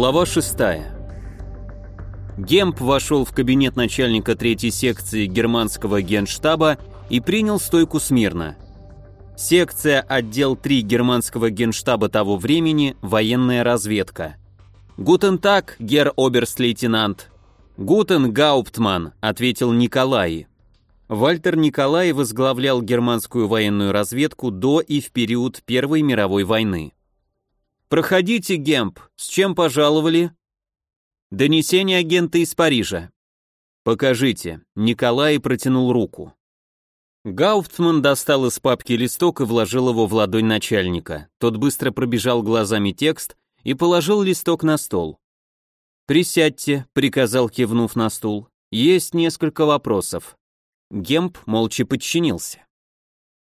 Глава 6. Гемп вошел в кабинет начальника третьей секции германского генштаба и принял стойку смирно. Секция отдел 3 германского генштаба того времени, военная разведка. «Guten Tag, Herr Oberstleutnant». «Guten, гауптман», — ответил Николай. Вальтер Николай возглавлял германскую военную разведку до и в период Первой мировой войны. «Проходите, Гемп, с чем пожаловали?» «Донесение агента из Парижа». «Покажите», Николай протянул руку. Гауптман достал из папки листок и вложил его в ладонь начальника. Тот быстро пробежал глазами текст и положил листок на стол. «Присядьте», — приказал, кивнув на стул. «Есть несколько вопросов». Гемп молча подчинился.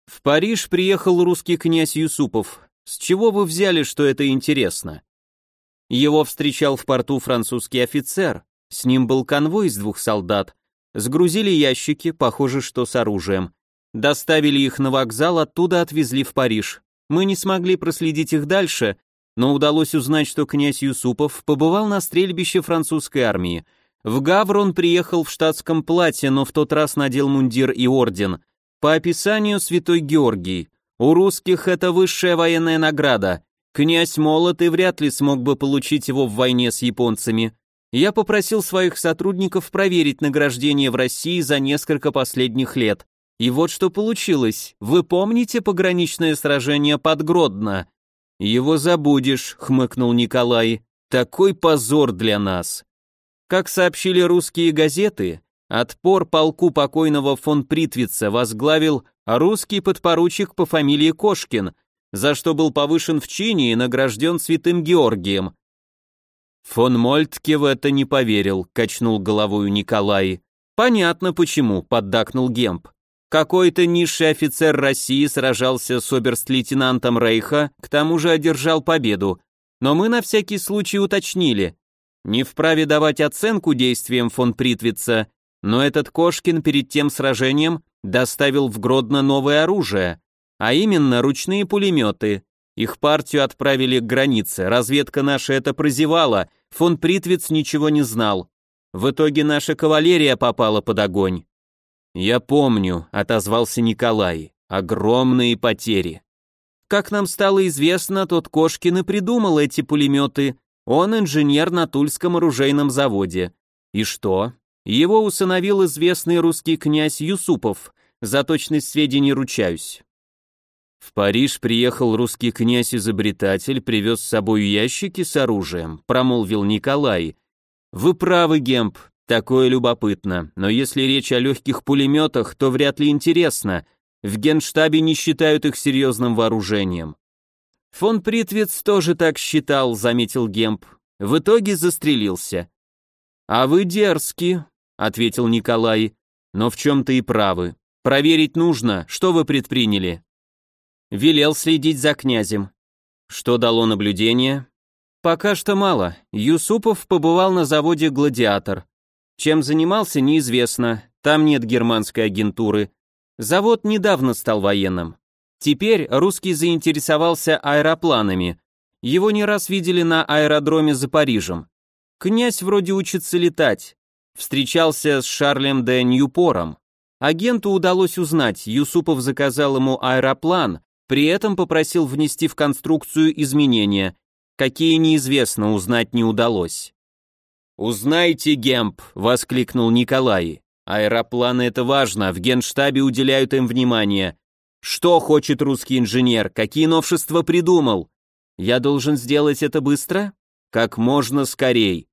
В Париж приехал русский князь Юсупов, с чего вы взяли, что это интересно? Его встречал в порту французский офицер. С ним был конвой из двух солдат. Сгрузили ящики, похоже, что с оружием. Доставили их на вокзал, оттуда отвезли в Париж. Мы не смогли проследить их дальше, но удалось узнать, что князь Юсупов побывал на стрельбище французской армии. В Гавр он приехал в штатском платье, но в тот раз надел мундир и орден. По описанию святой Георгий. У русских это высшая военная награда. Князь молод и вряд ли смог бы получить его в войне с японцами. Я попросил своих сотрудников проверить награждение в России за несколько последних лет. И вот что получилось. Вы помните пограничное сражение под Гродно? Его забудешь, хмыкнул Николай. Такой позор для нас. Как сообщили русские газеты, отпор полку покойного фон Притвица возглавил а русский подпоручик по фамилии Кошкин, за что был повышен в чине и награжден святым Георгием. Фон Мольтке в это не поверил, качнул головой Николай. Понятно почему, поддакнул Гемп. Какой-то низший офицер России сражался с оберст-лейтенантом Рейха, к тому же одержал победу. Но мы на всякий случай уточнили. Не вправе давать оценку действиям фон Притвица, но этот Кошкин перед тем сражением доставил в Гродно новое оружие, а именно ручные пулеметы. Их партию отправили к границе, разведка наша это прозевала, фон Притвиц ничего не знал. В итоге наша кавалерия попала под огонь. «Я помню», — отозвался Николай, — «огромные потери». Как нам стало известно, тот Кошкин и придумал эти пулеметы, он инженер на Тульском оружейном заводе. И что? Его усыновил известный русский князь Юсупов, за точность сведений ручаюсь. В Париж приехал русский князь-изобретатель, привез с собой ящики с оружием, промолвил Николай. Вы правы, Гемп, такое любопытно, но если речь о легких пулеметах, то вряд ли интересно. В генштабе не считают их серьезным вооружением. Фон Притвиц тоже так считал, заметил Гемп. В итоге застрелился. А вы дерзкий, — ответил Николай, — «но в чем-то и правы. Проверить нужно, что вы предприняли». Велел следить за князем. Что дало наблюдение? Пока что мало. Юсупов побывал на заводе «Гладиатор». Чем занимался, неизвестно. Там нет германской агентуры. Завод недавно стал военным. Теперь русский заинтересовался аэропланами. Его не раз видели на аэродроме за Парижем. Князь вроде учится летать, Встречался с Шарлем де Ньюпором. Агенту удалось узнать, Юсупов заказал ему аэроплан, при этом попросил внести в конструкцию изменения, какие неизвестно, узнать не удалось. «Узнайте, Гемп!» — воскликнул Николай. «Аэропланы — это важно, в генштабе уделяют им внимание. Что хочет русский инженер, какие новшества придумал? Я должен сделать это быстро? Как можно скорей.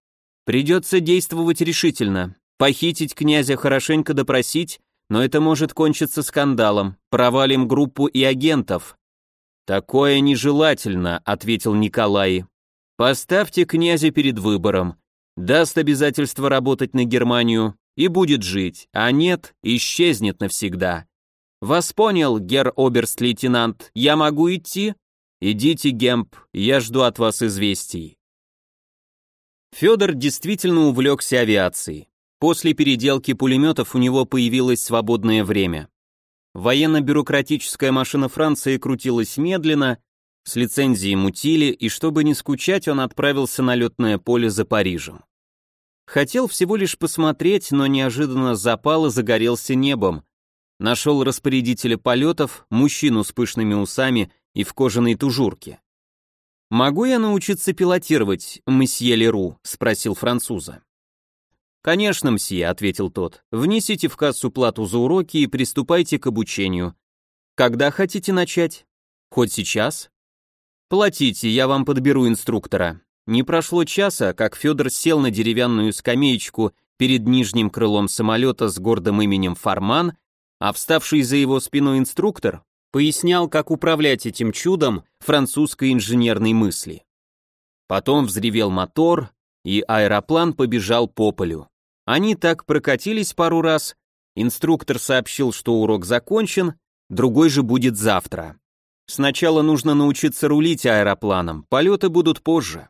Придется действовать решительно. Похитить князя хорошенько допросить, но это может кончиться скандалом. Провалим группу и агентов. Такое нежелательно, ответил Николай. Поставьте князя перед выбором. Даст обязательство работать на Германию и будет жить, а нет, исчезнет навсегда. Вас понял, гер оберст-лейтенант, я могу идти? Идите, Гемп, я жду от вас известий. Федор действительно увлекся авиацией. После переделки пулеметов у него появилось свободное время. Военно-бюрократическая машина Франции крутилась медленно, С лицензией мутили, и чтобы не скучать, он отправился на летное поле за Парижем. Хотел всего лишь посмотреть, но неожиданно запал и загорелся небом. Нашел распорядителя полетов, мужчину с пышными усами и в кожаной тужурке. «Могу я научиться пилотировать, месье Леру?» — спросил француза. «Конечно, мсье», — ответил тот. «Внесите в кассу плату за уроки и приступайте к обучению. Когда хотите начать? Хоть сейчас?» «Платите, я вам подберу инструктора». Не прошло часа, как Федор сел на деревянную скамеечку перед нижним крылом самолета с гордым именем Фарман, а вставший за его спиной инструктор пояснял, как управлять этим чудом французской инженерной мысли. Потом взревел мотор, и аэроплан побежал по полю. Они так прокатились пару раз, инструктор сообщил, что урок закончен, другой же будет завтра. Сначала нужно научиться рулить аэропланом, полеты будут позже.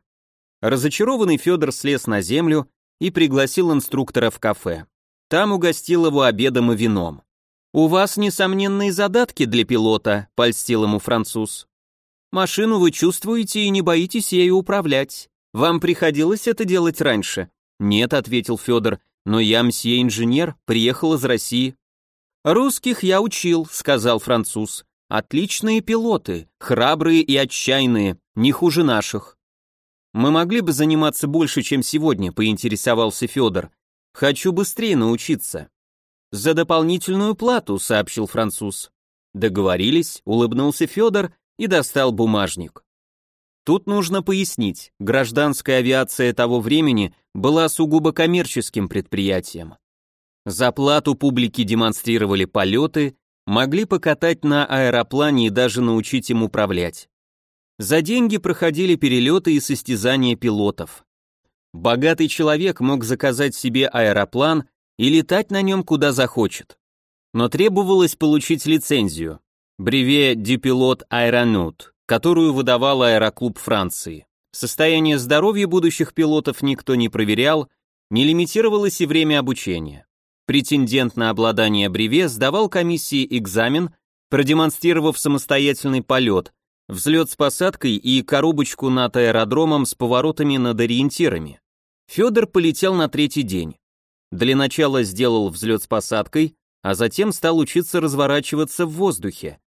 Разочарованный Федор слез на землю и пригласил инструктора в кафе. Там угостил его обедом и вином. «У вас несомненные задатки для пилота», — польстил ему француз. «Машину вы чувствуете и не боитесь ею управлять. Вам приходилось это делать раньше?» «Нет», — ответил Федор, — «но я мсье-инженер, приехал из России». «Русских я учил», — сказал француз. Отличные пилоты, храбрые и отчаянные, не хуже наших. Мы могли бы заниматься больше, чем сегодня, поинтересовался Федор. Хочу быстрее научиться. За дополнительную плату, сообщил француз. Договорились, улыбнулся Федор и достал бумажник. Тут нужно пояснить, гражданская авиация того времени была сугубо коммерческим предприятием. За плату публике демонстрировали полеты, могли покатать на аэроплане и даже научить им управлять. За деньги проходили перелеты и состязания пилотов. Богатый человек мог заказать себе аэроплан и летать на нем куда захочет. Но требовалось получить лицензию «Бреве du пилот аэронут», которую выдавал аэроклуб Франции. Состояние здоровья будущих пилотов никто не проверял, не лимитировалось и время обучения. Претендент на обладание бреве сдавал комиссии экзамен, продемонстрировав самостоятельный полет, взлет с посадкой и коробочку над аэродромом с поворотами над ориентирами. Федор полетел на третий день. Для начала сделал взлет с посадкой, а затем стал учиться разворачиваться в воздухе.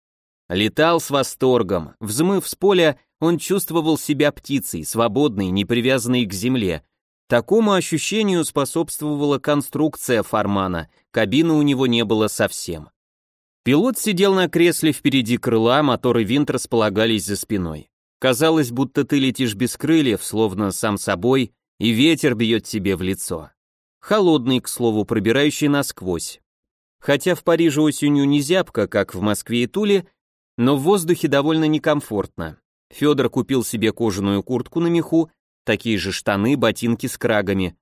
Летал с восторгом, взмыв с поля, он чувствовал себя птицей, свободной, не привязанной к земле, Такому ощущению способствовала конструкция Фармана, кабины у него не было совсем. Пилот сидел на кресле впереди крыла, моторы винт располагались за спиной. Казалось, будто ты летишь без крыльев, словно сам собой, и ветер бьет тебе в лицо. Холодный, к слову, пробирающий насквозь. Хотя в Париже осенью не зябко, как в Москве и Туле, но в воздухе довольно некомфортно. Федор купил себе кожаную куртку на меху такие же штаны, ботинки с крагами.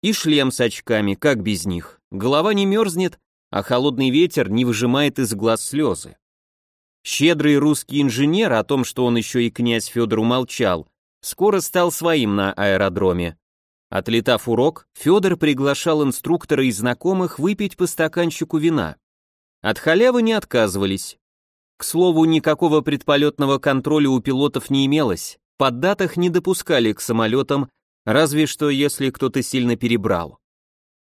И шлем с очками, как без них. Голова не мерзнет, а холодный ветер не выжимает из глаз слезы. Щедрый русский инженер о том, что он еще и князь Федор умолчал, скоро стал своим на аэродроме. Отлетав урок, Федор приглашал инструктора и знакомых выпить по стаканчику вина. От халявы не отказывались. К слову, никакого предполетного контроля у пилотов не имелось. Под датах не допускали к самолетам, разве что если кто-то сильно перебрал.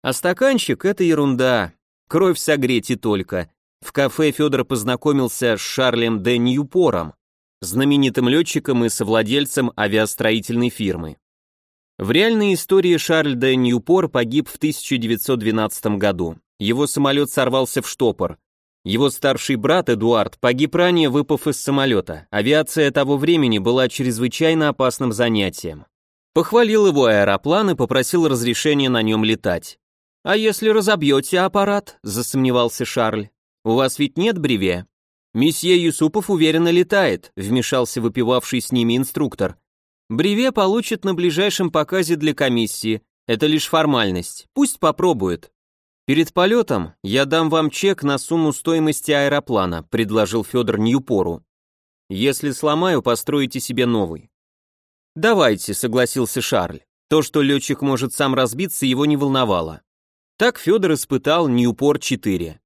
А стаканчик — это ерунда, кровь согреть и только. В кафе Федор познакомился с Шарлем де Ньюпором, знаменитым летчиком и совладельцем авиастроительной фирмы. В реальной истории Шарль де Ньюпор погиб в 1912 году. Его самолет сорвался в штопор. Его старший брат Эдуард погиб ранее, выпав из самолета. Авиация того времени была чрезвычайно опасным занятием. Похвалил его аэроплан и попросил разрешения на нем летать. «А если разобьете аппарат?» – засомневался Шарль. «У вас ведь нет бреве?» «Месье Юсупов уверенно летает», – вмешался выпивавший с ними инструктор. «Бреве получит на ближайшем показе для комиссии. Это лишь формальность. Пусть попробует». «Перед полетом я дам вам чек на сумму стоимости аэроплана», предложил Федор Ньюпору. «Если сломаю, построите себе новый». «Давайте», согласился Шарль. То, что летчик может сам разбиться, его не волновало. Так Федор испытал Ньюпор-4.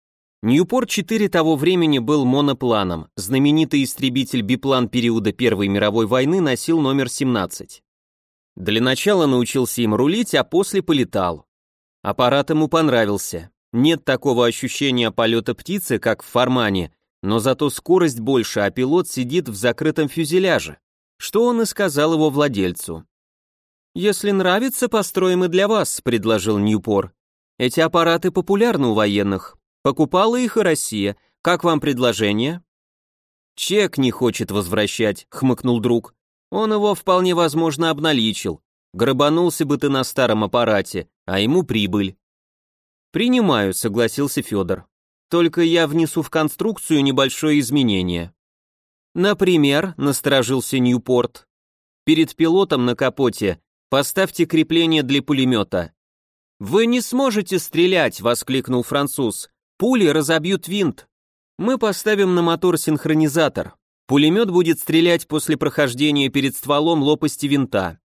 Ньюпорт-4 того времени был монопланом, знаменитый истребитель-биплан периода Первой мировой войны носил номер 17. Для начала научился им рулить, а после полетал. Аппарат ему понравился. Нет такого ощущения полета птицы, как в Формане, но зато скорость больше, а пилот сидит в закрытом фюзеляже, что он и сказал его владельцу. «Если нравится, построим и для вас», — предложил Ньюпор. «Эти аппараты популярны у военных, Покупала их и Россия. Как вам предложение?» «Чек не хочет возвращать», — хмыкнул друг. «Он его вполне возможно обналичил. Грабанулся бы ты на старом аппарате, а ему прибыль». «Принимаю», — согласился Федор. «Только я внесу в конструкцию небольшое изменение». «Например», — насторожился Ньюпорт, «перед пилотом на капоте поставьте крепление для пулемета». «Вы не сможете стрелять!» — воскликнул француз. Пули разобьют винт. Мы поставим на мотор синхронизатор. Пулемет будет стрелять после прохождения перед стволом лопасти винта.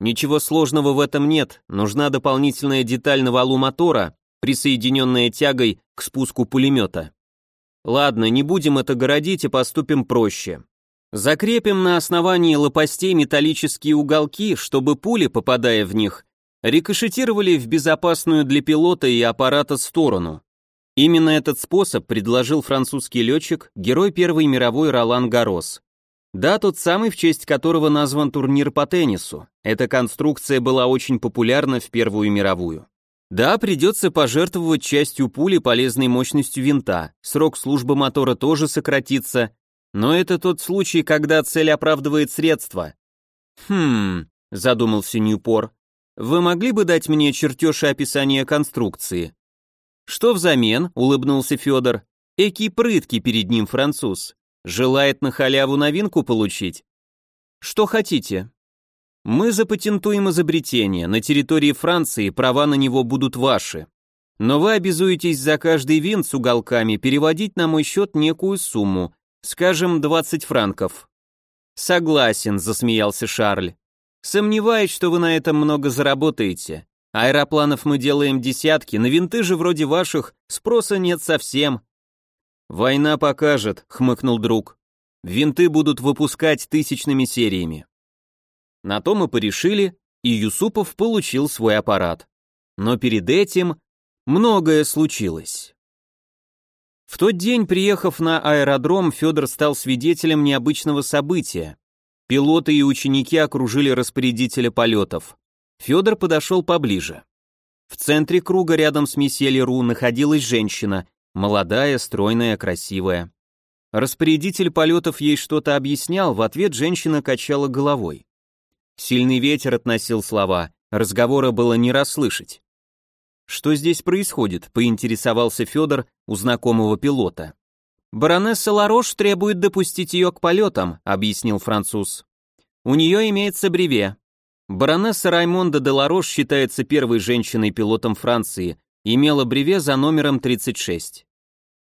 Ничего сложного в этом нет, нужна дополнительная деталь на валу мотора, присоединенная тягой к спуску пулемета. Ладно, не будем это городить и поступим проще. Закрепим на основании лопастей металлические уголки, чтобы пули, попадая в них, рикошетировали в безопасную для пилота и аппарата сторону. Именно этот способ предложил французский летчик, герой Первой мировой Ролан Гарос. Да, тот самый, в честь которого назван турнир по теннису. Эта конструкция была очень популярна в Первую мировую. Да, придется пожертвовать частью пули полезной мощностью винта, срок службы мотора тоже сократится, но это тот случай, когда цель оправдывает средства. Хм, задумался Ньюпор. Вы могли бы дать мне чертеж и описание конструкции? «Что взамен?» — улыбнулся Федор. «Эки прытки перед ним француз. Желает на халяву новинку получить?» «Что хотите?» «Мы запатентуем изобретение. На территории Франции права на него будут ваши. Но вы обязуетесь за каждый винт с уголками переводить на мой счет некую сумму, скажем, 20 франков». «Согласен», — засмеялся Шарль. «Сомневаюсь, что вы на этом много заработаете. Аэропланов мы делаем десятки, на винты же вроде ваших спроса нет совсем. Война покажет, хмыкнул друг. Винты будут выпускать тысячными сериями. На то мы порешили, и Юсупов получил свой аппарат. Но перед этим многое случилось. В тот день, приехав на аэродром, Федор стал свидетелем необычного события. Пилоты и ученики окружили распорядителя полетов. Федор подошел поближе. В центре круга рядом с месье Леру находилась женщина, молодая, стройная, красивая. Распорядитель полетов ей что-то объяснял, в ответ женщина качала головой. Сильный ветер относил слова, разговора было не расслышать. «Что здесь происходит?» — поинтересовался Федор у знакомого пилота. «Баронесса Ларош требует допустить ее к полетам», — объяснил француз. «У нее имеется бреве. Баронесса Раймонда де Ларош считается первой женщиной-пилотом Франции, имела бреве за номером 36.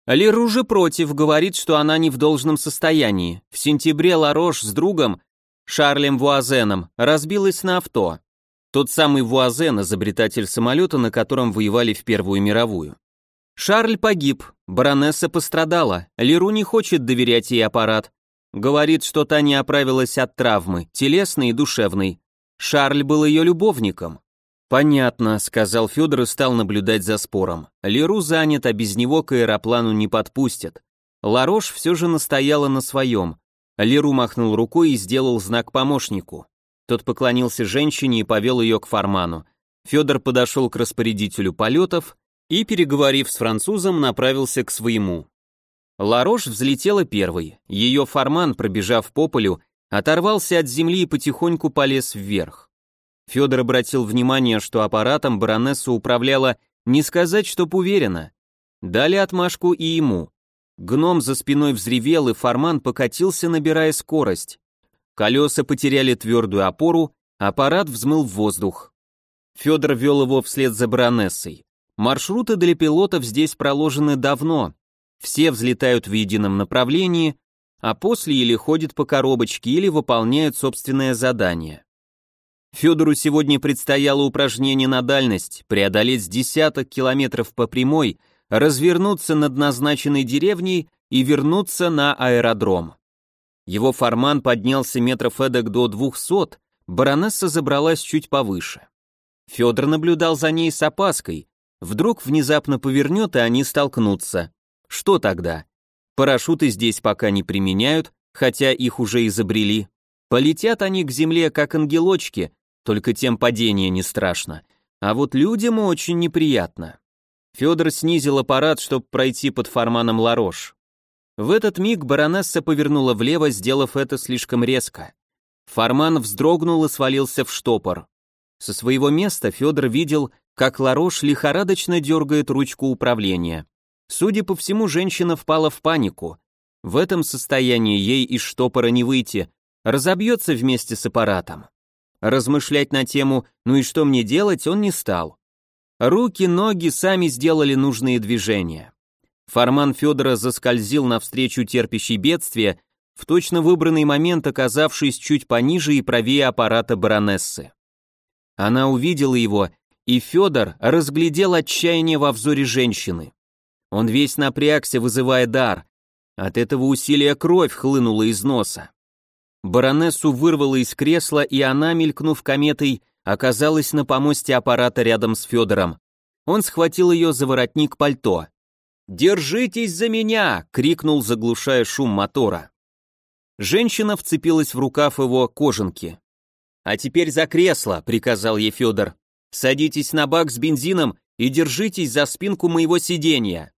Леру же против, говорит, что она не в должном состоянии. В сентябре Ларош с другом, Шарлем Вуазеном, разбилась на авто. Тот самый Вуазен, изобретатель самолета, на котором воевали в Первую мировую. Шарль погиб, баронесса пострадала, Леру не хочет доверять ей аппарат. Говорит, что та не оправилась от травмы, телесной и душевной. Шарль был ее любовником. Понятно, сказал Федор и стал наблюдать за спором. Леру занят, а без него к аэроплану не подпустят. Ларош все же настояла на своем. Леру махнул рукой и сделал знак помощнику. Тот поклонился женщине и повел ее к фарману. Федор подошел к распорядителю полетов и, переговорив с французом, направился к своему. Ларош взлетела первой. Ее фарман, пробежав по полю, оторвался от земли и потихоньку полез вверх. Федор обратил внимание, что аппаратом баронесса управляла не сказать, чтоб уверенно. Дали отмашку и ему. Гном за спиной взревел, и фарман покатился, набирая скорость. Колеса потеряли твердую опору, аппарат взмыл в воздух. Федор вел его вслед за баронессой. Маршруты для пилотов здесь проложены давно. Все взлетают в едином направлении, а после или ходят по коробочке, или выполняют собственное задание. Федору сегодня предстояло упражнение на дальность, преодолеть десяток километров по прямой, развернуться над назначенной деревней и вернуться на аэродром. Его фарман поднялся метров эдак до двухсот, баронесса забралась чуть повыше. Федор наблюдал за ней с опаской. Вдруг внезапно повернет, и они столкнутся. Что тогда? Парашюты здесь пока не применяют, хотя их уже изобрели. Полетят они к земле, как ангелочки, только тем падение не страшно. А вот людям очень неприятно. Федор снизил аппарат, чтобы пройти под форманом Ларош. В этот миг баронесса повернула влево, сделав это слишком резко. Форман вздрогнул и свалился в штопор. Со своего места Федор видел, как Ларош лихорадочно дергает ручку управления. Судя по всему, женщина впала в панику. В этом состоянии ей из штопора не выйти, разобьется вместе с аппаратом. Размышлять на тему «ну и что мне делать» он не стал. Руки, ноги сами сделали нужные движения. Фарман Федора заскользил навстречу терпящей бедствия, в точно выбранный момент оказавшись чуть пониже и правее аппарата баронессы. Она увидела его, и Федор разглядел отчаяние во взоре женщины. Он весь напрягся, вызывая дар. От этого усилия кровь хлынула из носа. Баронессу вырвало из кресла, и она, мелькнув кометой, оказалась на помосте аппарата рядом с Федором. Он схватил ее за воротник пальто. «Держитесь за меня!» — крикнул, заглушая шум мотора. Женщина вцепилась в рукав его кожанки. «А теперь за кресло», — приказал ей Федор. «Садитесь на бак с бензином и держитесь за спинку моего сиденья».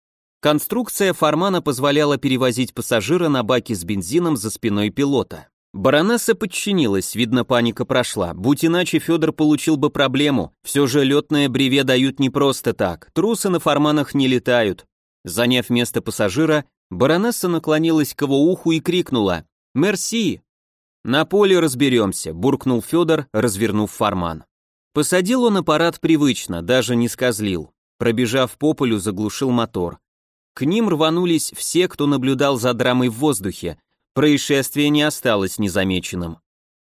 Конструкция Формана позволяла перевозить пассажира на баке с бензином за спиной пилота. Баронесса подчинилась, видно, паника прошла. Будь иначе, Федор получил бы проблему. Все же летное бреве дают не просто так. Трусы на форманах не летают. Заняв место пассажира, баронесса наклонилась к его уху и крикнула «Мерси!». «На поле разберемся», — буркнул Федор, развернув форман. Посадил он аппарат привычно, даже не скозлил. Пробежав по полю, заглушил мотор. К ним рванулись все, кто наблюдал за драмой в воздухе, Происшествие не осталось незамеченным.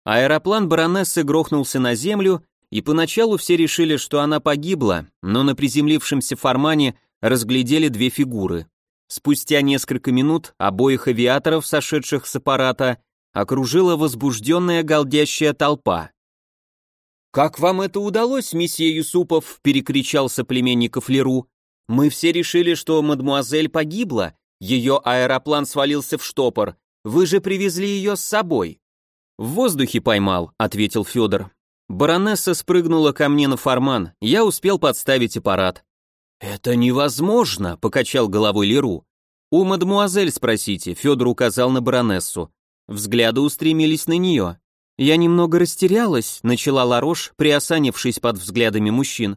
Аэроплан баронессы грохнулся на землю, и поначалу все решили, что она погибла, но на приземлившемся формане разглядели две фигуры. Спустя несколько минут обоих авиаторов, сошедших с аппарата, окружила возбужденная галдящая толпа. «Как вам это удалось, месье Юсупов?» — перекричал соплеменников Леру. «Мы все решили, что мадмуазель погибла, ее аэроплан свалился в штопор, вы же привезли ее с собой». «В воздухе поймал», — ответил Федор. Баронесса спрыгнула ко мне на форман, я успел подставить аппарат. «Это невозможно», — покачал головой Леру. «У мадмуазель спросите», — Федор указал на баронессу. Взгляды устремились на нее. Я немного растерялась, начала Ларош, приосанившись под взглядами мужчин.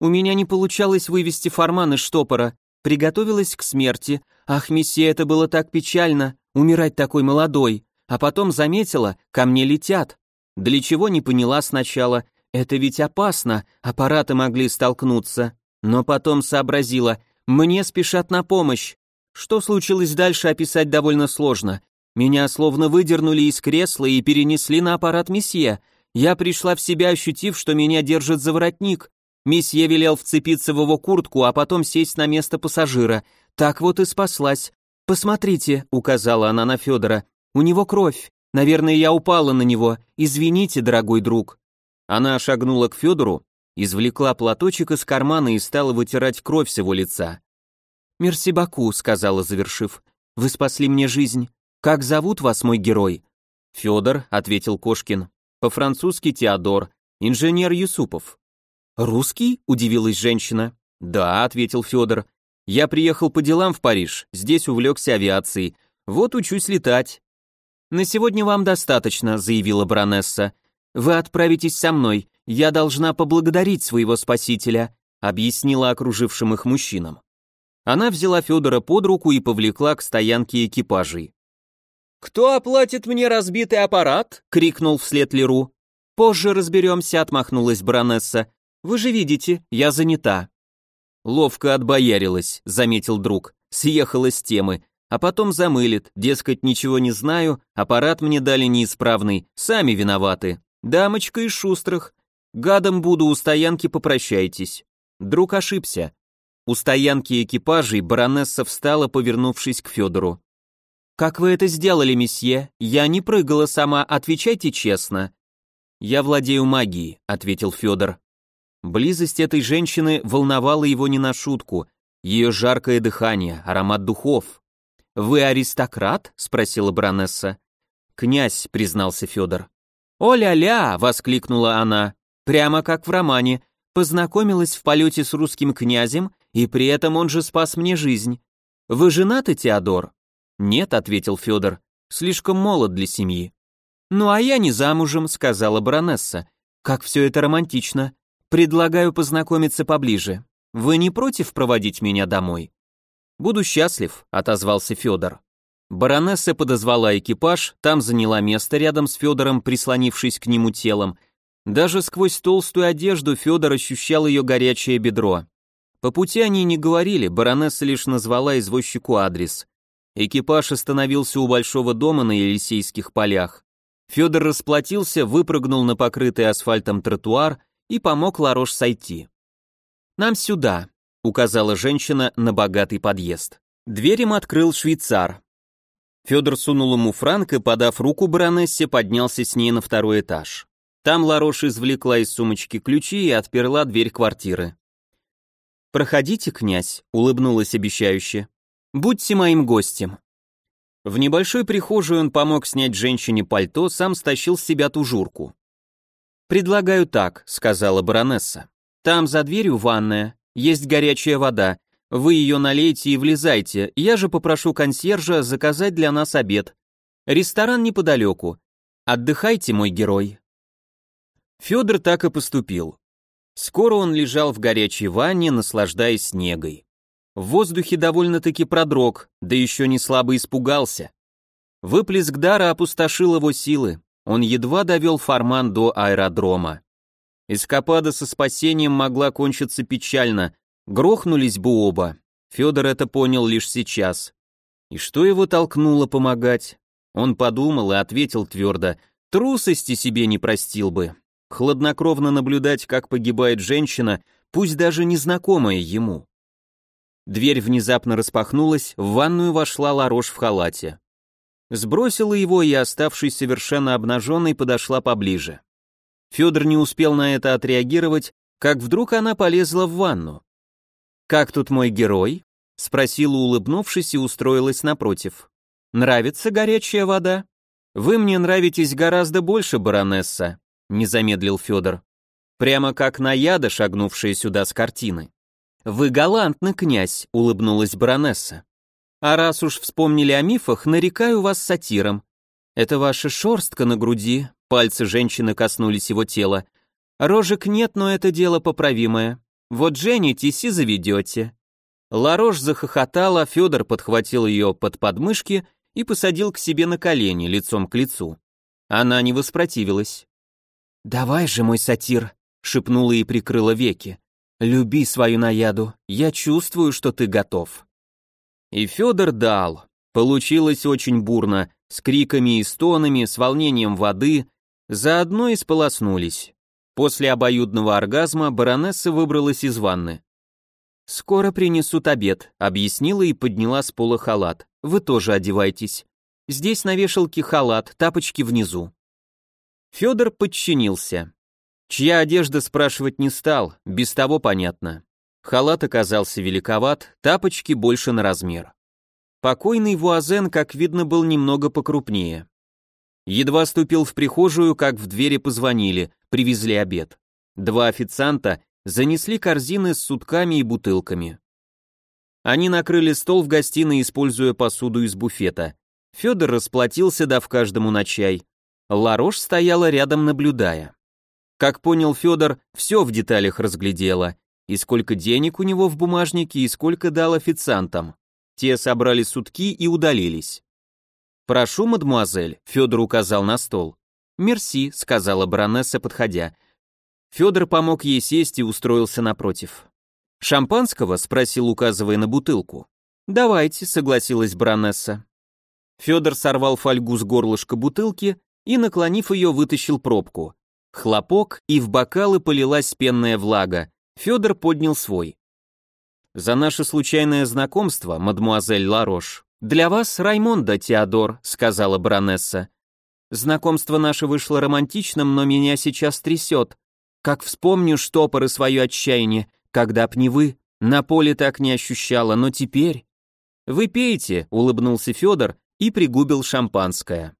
У меня не получалось вывести форман из штопора, приготовилась к смерти. Ах, месье, это было так печально умирать такой молодой, а потом заметила, ко мне летят. Для чего не поняла сначала, это ведь опасно, аппараты могли столкнуться. Но потом сообразила, мне спешат на помощь. Что случилось дальше, описать довольно сложно. Меня словно выдернули из кресла и перенесли на аппарат месье. Я пришла в себя, ощутив, что меня держит за воротник. Месье велел вцепиться в его куртку, а потом сесть на место пассажира. Так вот и спаслась. «Посмотрите», — указала она на Федора, — «у него кровь. Наверное, я упала на него. Извините, дорогой друг». Она шагнула к Федору, извлекла платочек из кармана и стала вытирать кровь с его лица. «Мерси Баку», — сказала, завершив. «Вы спасли мне жизнь. Как зовут вас, мой герой?» «Федор», — ответил Кошкин. «По-французски Теодор. Инженер Юсупов». «Русский?» — удивилась женщина. «Да», — ответил Федор. Я приехал по делам в Париж, здесь увлекся авиацией. Вот учусь летать. На сегодня вам достаточно, заявила баронесса. Вы отправитесь со мной. Я должна поблагодарить своего спасителя, объяснила окружившим их мужчинам. Она взяла Федора под руку и повлекла к стоянке экипажей. «Кто оплатит мне разбитый аппарат?» — крикнул вслед Леру. «Позже разберемся», — отмахнулась баронесса. «Вы же видите, я занята». Ловко отбоярилась, заметил друг, съехала с темы, а потом замылит, дескать, ничего не знаю, аппарат мне дали неисправный, сами виноваты. Дамочка из шустрых. Гадом буду у стоянки, попрощайтесь. Друг ошибся. У стоянки экипажей баронесса встала, повернувшись к Федору. «Как вы это сделали, месье? Я не прыгала сама, отвечайте честно». «Я владею магией», — ответил Федор. Близость этой женщины волновала его не на шутку. Ее жаркое дыхание, аромат духов. «Вы аристократ?» — спросила баронесса. «Князь», — признался Федор. «О-ля-ля!» — воскликнула она. «Прямо как в романе. Познакомилась в полете с русским князем, и при этом он же спас мне жизнь. Вы женаты, Теодор?» «Нет», — ответил Федор. «Слишком молод для семьи». «Ну а я не замужем», — сказала баронесса. «Как все это романтично. Предлагаю познакомиться поближе. Вы не против проводить меня домой?» «Буду счастлив», — отозвался Федор. Баронесса подозвала экипаж, там заняла место рядом с Федором, прислонившись к нему телом. Даже сквозь толстую одежду Федор ощущал ее горячее бедро. По пути они не говорили, баронесса лишь назвала извозчику адрес. Экипаж остановился у большого дома на Елисейских полях. Федор расплатился, выпрыгнул на покрытый асфальтом тротуар и помог Ларош сойти. «Нам сюда», — указала женщина на богатый подъезд. Дверь им открыл швейцар. Федор сунул ему франк и, подав руку баронессе, поднялся с ней на второй этаж. Там Ларош извлекла из сумочки ключи и отперла дверь квартиры. «Проходите, князь», — улыбнулась обещающе. «Будьте моим гостем». В небольшой прихожей он помог снять женщине пальто, сам стащил с себя тужурку. «Предлагаю так», — сказала баронесса. «Там за дверью ванная, есть горячая вода, вы ее налейте и влезайте, я же попрошу консьержа заказать для нас обед. Ресторан неподалеку. Отдыхайте, мой герой». Федор так и поступил. Скоро он лежал в горячей ванне, наслаждаясь снегой. В воздухе довольно-таки продрог, да еще не слабо испугался. Выплеск дара опустошил его силы, он едва довел Фарман до аэродрома. Эскапада со спасением могла кончиться печально, Грохнулись бы оба. Федор это понял лишь сейчас. И что его толкнуло помогать? Он подумал и ответил твердо, трусости себе не простил бы. Хладнокровно наблюдать, как погибает женщина, пусть даже незнакомая ему. Дверь внезапно распахнулась, в ванную вошла Ларош в халате. Сбросила его и, оставшись совершенно обнаженной, подошла поближе. Федор не успел на это отреагировать, как вдруг она полезла в ванну. «Как тут мой герой?» — спросила, улыбнувшись, и устроилась напротив. «Нравится горячая вода?» «Вы мне нравитесь гораздо больше, баронесса», — не замедлил Федор. Прямо как наяда, шагнувшая сюда с картины. «Вы галантны, князь», — улыбнулась баронесса. «А раз уж вспомнили о мифах, нарекаю вас сатиром. Это ваша шорстка на груди», — пальцы женщины коснулись его тела. «Рожек нет, но это дело поправимое. Вот женитесь и заведете». Ларош захохотала, Федор подхватил ее под подмышки и посадил к себе на колени, лицом к лицу. Она не воспротивилась. «Давай же, мой сатир», — шепнула и прикрыла веки. «Люби свою наяду, я чувствую, что ты готов». И Федор дал. Получилось очень бурно, с криками и стонами, с волнением воды, заодно и сполоснулись. После обоюдного оргазма баронесса выбралась из ванны. «Скоро принесут обед», — объяснила и подняла с пола халат. «Вы тоже одевайтесь. Здесь на вешалке халат, тапочки внизу». Федор подчинился. Чья одежда спрашивать не стал, без того понятно. Халат оказался великоват, тапочки больше на размер. Покойный Вуазен, как видно, был немного покрупнее. Едва ступил в прихожую, как в двери позвонили, привезли обед. Два официанта занесли корзины с сутками и бутылками. Они накрыли стол в гостиной, используя посуду из буфета. Федор расплатился, дав каждому на чай. Ларош стояла рядом, наблюдая. Как понял Федор, все в деталях разглядела. И сколько денег у него в бумажнике, и сколько дал официантам. Те собрали сутки и удалились. «Прошу, мадемуазель», — Федор указал на стол. «Мерси», — сказала баронесса, подходя. Федор помог ей сесть и устроился напротив. «Шампанского?» — спросил, указывая на бутылку. «Давайте», — согласилась баронесса. Федор сорвал фольгу с горлышка бутылки и, наклонив ее, вытащил пробку. Хлопок, и в бокалы полилась пенная влага. Федор поднял свой. «За наше случайное знакомство, мадмуазель Ларош». «Для вас Раймонда, Теодор», — сказала баронесса. «Знакомство наше вышло романтичным, но меня сейчас трясет. Как вспомню штопор и свое отчаяние, когда б не вы, на поле так не ощущала, но теперь...» «Вы пейте», — улыбнулся Федор и пригубил шампанское.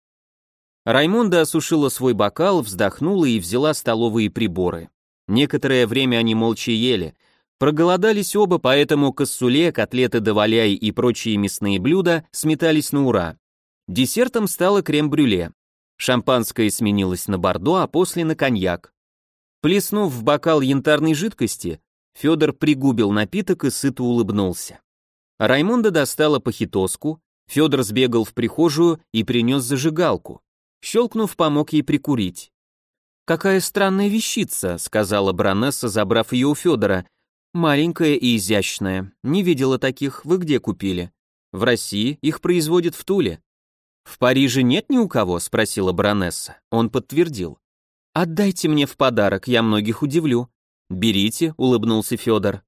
Раймонда осушила свой бокал, вздохнула и взяла столовые приборы. Некоторое время они молча ели. Проголодались оба, поэтому кассуле, котлеты даваляй и прочие мясные блюда сметались на ура. Десертом стало крем-брюле. Шампанское сменилось на бордо, а после на коньяк. Плеснув в бокал янтарной жидкости, Федор пригубил напиток и сыто улыбнулся. Раймонда достала похитоску, Федор сбегал в прихожую и принес зажигалку. Щелкнув, помог ей прикурить. «Какая странная вещица», — сказала баронесса, забрав ее у Федора. «Маленькая и изящная. Не видела таких. Вы где купили?» «В России. Их производят в Туле». «В Париже нет ни у кого?» — спросила баронесса. Он подтвердил. «Отдайте мне в подарок, я многих удивлю». «Берите», — улыбнулся Федор.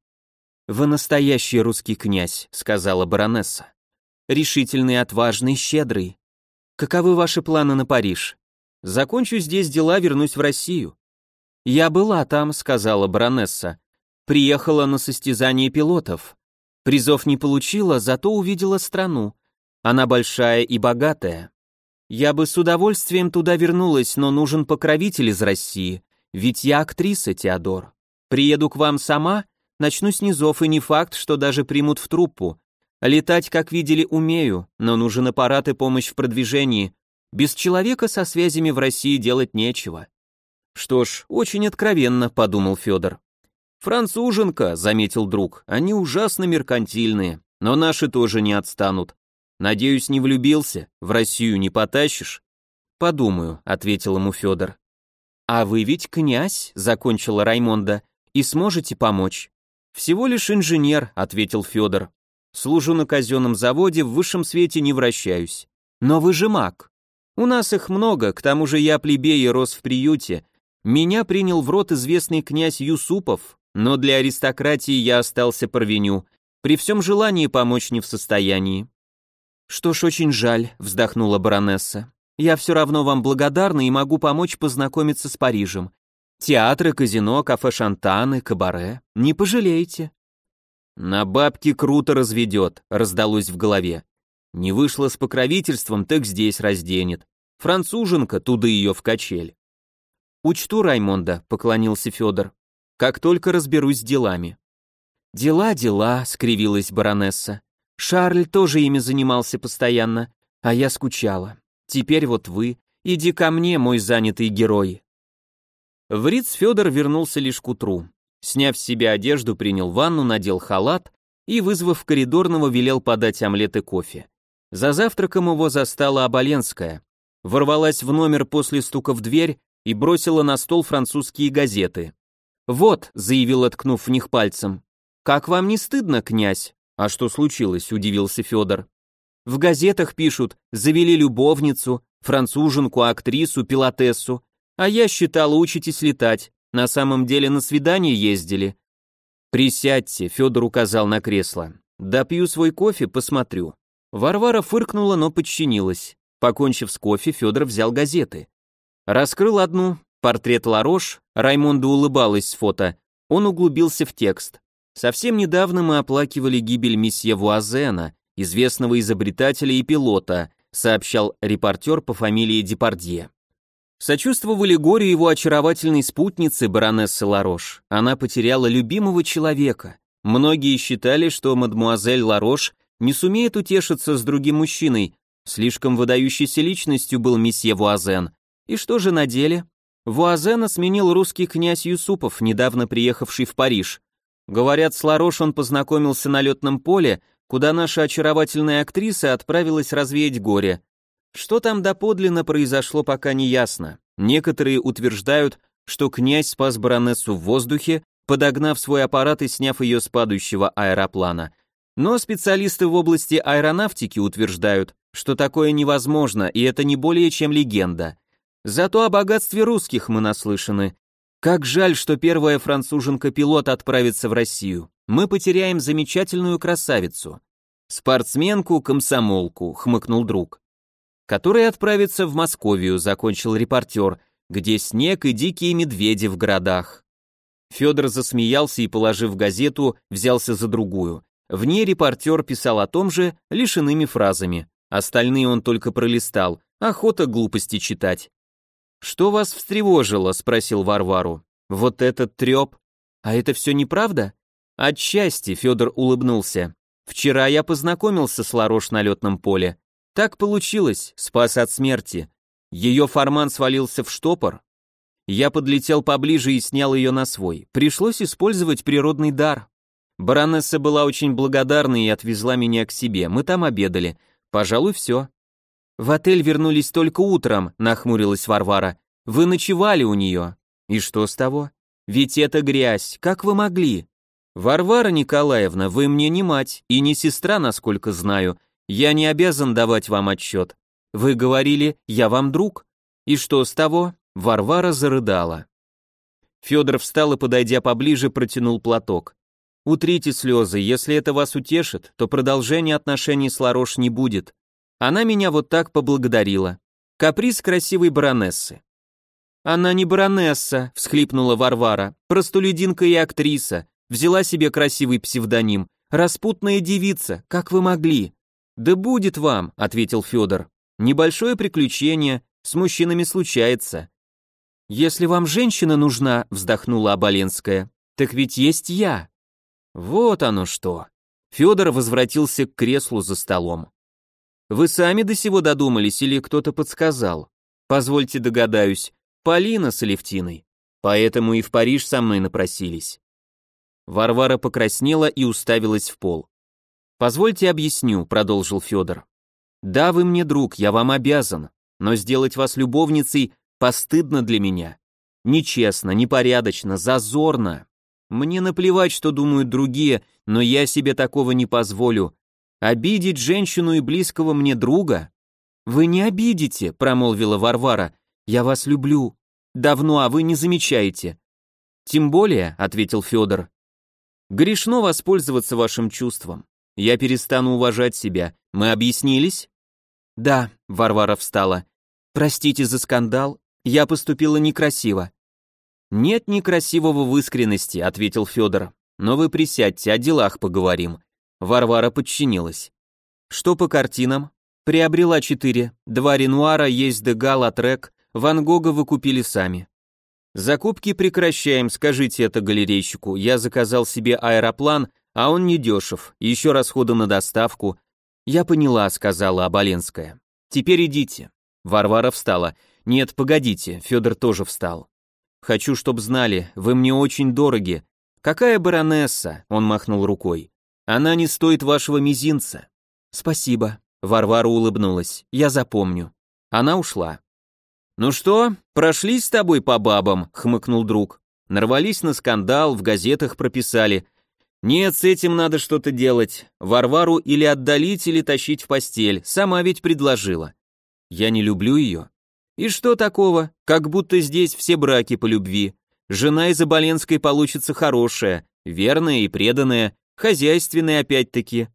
«Вы настоящий русский князь», — сказала баронесса. «Решительный, отважный, щедрый. Каковы ваши планы на Париж? Закончу здесь дела, вернусь в Россию. Я была там, сказала баронесса. Приехала на состязание пилотов. Призов не получила, зато увидела страну. Она большая и богатая. Я бы с удовольствием туда вернулась, но нужен покровитель из России, ведь я актриса, Теодор. Приеду к вам сама, начну с низов, и не факт, что даже примут в труппу. Летать, как видели, умею, но нужен аппарат и помощь в продвижении. Без человека со связями в России делать нечего. Что ж, очень откровенно, подумал Федор. Француженка, заметил друг, они ужасно меркантильные, но наши тоже не отстанут. Надеюсь, не влюбился, в Россию не потащишь? Подумаю, ответил ему Федор. А вы ведь князь, закончила Раймонда, и сможете помочь. Всего лишь инженер, ответил Федор. Служу на казенном заводе, в высшем свете не вращаюсь. Но вы же маг. У нас их много, к тому же я плебей и рос в приюте. Меня принял в рот известный князь Юсупов, но для аристократии я остался провиню. При всем желании помочь не в состоянии. Что ж, очень жаль, вздохнула баронесса. Я все равно вам благодарна и могу помочь познакомиться с Парижем. Театры, казино, кафе Шантаны, кабаре. Не пожалеете. «На бабки круто разведет», — раздалось в голове. «Не вышла с покровительством, так здесь разденет. Француженка, туда ее в качель». «Учту, Раймонда», — поклонился Федор. «Как только разберусь с делами». «Дела, дела», — скривилась баронесса. «Шарль тоже ими занимался постоянно, а я скучала. Теперь вот вы. Иди ко мне, мой занятый герой». В Риц Федор вернулся лишь к утру. Сняв с себя одежду, принял ванну, надел халат и, вызвав коридорного, велел подать омлет и кофе. За завтраком его застала Оболенская. Ворвалась в номер после стука в дверь и бросила на стол французские газеты. «Вот», — заявил, ткнув в них пальцем. «Как вам не стыдно, князь?» «А что случилось?» — удивился Федор. «В газетах пишут, завели любовницу, француженку, актрису, пилотессу, а я считал, учитесь летать. На самом деле на свидание ездили. Присядьте, Федор указал на кресло. Допью свой кофе, посмотрю. Варвара фыркнула, но подчинилась. Покончив с кофе, Федор взял газеты. Раскрыл одну, портрет Ларош, Раймонда улыбалась с фото. Он углубился в текст. Совсем недавно мы оплакивали гибель месье Вуазена, известного изобретателя и пилота, сообщал репортер по фамилии Депардье. Сочувствовали горю его очаровательной спутницы, баронессы Ларош. Она потеряла любимого человека. Многие считали, что мадмуазель Ларош не сумеет утешиться с другим мужчиной, слишком выдающейся личностью был месье Вуазен. И что же на деле? Вуазена сменил русский князь Юсупов, недавно приехавший в Париж. Говорят, с Ларош он познакомился на летном поле, куда наша очаровательная актриса отправилась развеять горе. Что там доподлинно произошло, пока не ясно. Некоторые утверждают, что князь спас баронессу в воздухе, подогнав свой аппарат и сняв ее с падающего аэроплана. Но специалисты в области аэронавтики утверждают, что такое невозможно, и это не более чем легенда. Зато о богатстве русских мы наслышаны. Как жаль, что первая француженка-пилот отправится в Россию. мы потеряем замечательную красавицу. Спортсменку-комсомолку, хмыкнул друг. Который отправится в Московию, закончил репортер, где снег и дикие медведи в городах. Федор засмеялся и, положив газету, взялся за другую. В ней репортер писал о том же, лишь иными фразами. Остальные он только пролистал, охота глупости читать. «Что вас встревожило?» — спросил Варвару. «Вот этот треп. А это все неправда?» «Отчасти», — Федор улыбнулся. «Вчера я познакомился с Ларош на летном поле. Так получилось, спас от смерти. Ее форман свалился в штопор. Я подлетел поближе и снял ее на свой. Пришлось использовать природный дар. Баронесса была очень благодарна и отвезла меня к себе. Мы там обедали. Пожалуй, все. В отель вернулись только утром, нахмурилась Варвара. Вы ночевали у нее. И что с того? Ведь это грязь. Как вы могли? Варвара Николаевна, вы мне не мать и не сестра, насколько знаю. Я не обязан давать вам отчет. Вы говорили, я вам друг. И что с того? Варвара зарыдала. Федор встал и, подойдя поближе, протянул платок. Утрите слезы, если это вас утешит, то продолжения отношений с Ларош не будет. Она меня вот так поблагодарила. Каприз красивой баронессы. Она не баронесса, всхлипнула Варвара, простолюдинка и актриса, взяла себе красивый псевдоним. Распутная девица, как вы могли? Да будет вам, ответил Федор. Небольшое приключение, с мужчинами случается. Если вам женщина нужна, вздохнула Оболенская, так ведь есть я. Вот оно что. Федор возвратился к креслу за столом. Вы сами до сего додумались или кто-то подсказал? Позвольте догадаюсь, Полина с Алевтиной. Поэтому и в Париж со мной напросились. Варвара покраснела и уставилась в пол. «Позвольте объясню», — продолжил Федор. «Да, вы мне друг, я вам обязан, но сделать вас любовницей постыдно для меня. Нечестно, непорядочно, зазорно. Мне наплевать, что думают другие, но я себе такого не позволю. Обидеть женщину и близкого мне друга? Вы не обидите, промолвила Варвара. Я вас люблю. Давно, а вы не замечаете. Тем более, ответил Федор. Грешно воспользоваться вашим чувством. Я перестану уважать себя. Мы объяснились? Да, Варвара встала. Простите за скандал. Я поступила некрасиво. «Нет некрасивого в искренности», — ответил Федор. «Но вы присядьте, о делах поговорим». Варвара подчинилась. «Что по картинам?» «Приобрела четыре. Два Ренуара, есть Дега, Латрек. Ван Гога вы купили сами». «Закупки прекращаем, скажите это галерейщику. Я заказал себе аэроплан, а он недешев. Еще расходы на доставку». «Я поняла», — сказала Оболенская. «Теперь идите». Варвара встала. «Нет, погодите», Федор тоже встал. Хочу, чтоб знали, вы мне очень дороги. Какая баронесса?» Он махнул рукой. «Она не стоит вашего мизинца». «Спасибо», — Варвара улыбнулась. «Я запомню». Она ушла. «Ну что, прошлись с тобой по бабам?» — хмыкнул друг. «Нарвались на скандал, в газетах прописали. Нет, с этим надо что-то делать. Варвару или отдалить, или тащить в постель. Сама ведь предложила. Я не люблю ее. И что такого? Как будто здесь все браки по любви. Жена из Оболенской получится хорошая, верная и преданная, хозяйственная опять-таки.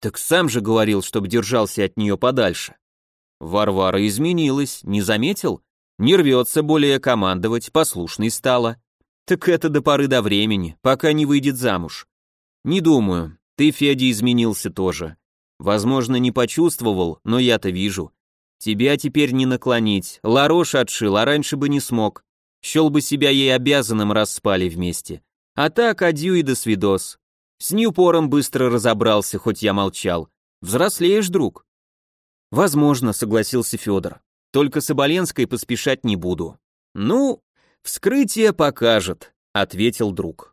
Так сам же говорил, чтоб держался от нее подальше. Варвара изменилась, не заметил? Не рвется более командовать, послушной стала. Так это до поры до времени, пока не выйдет замуж. Не думаю, ты, Федя, изменился тоже. Возможно, не почувствовал, но я-то вижу. Тебя теперь не наклонить. Ларош отшил, а раньше бы не смог. Щел бы себя ей обязанным, раз спали вместе. А так, адью и до свидос. С Ньюпором быстро разобрался, хоть я молчал. Взрослеешь, друг? Возможно, согласился Федор. Только с Оболенской поспешать не буду. Ну, вскрытие покажет, ответил друг.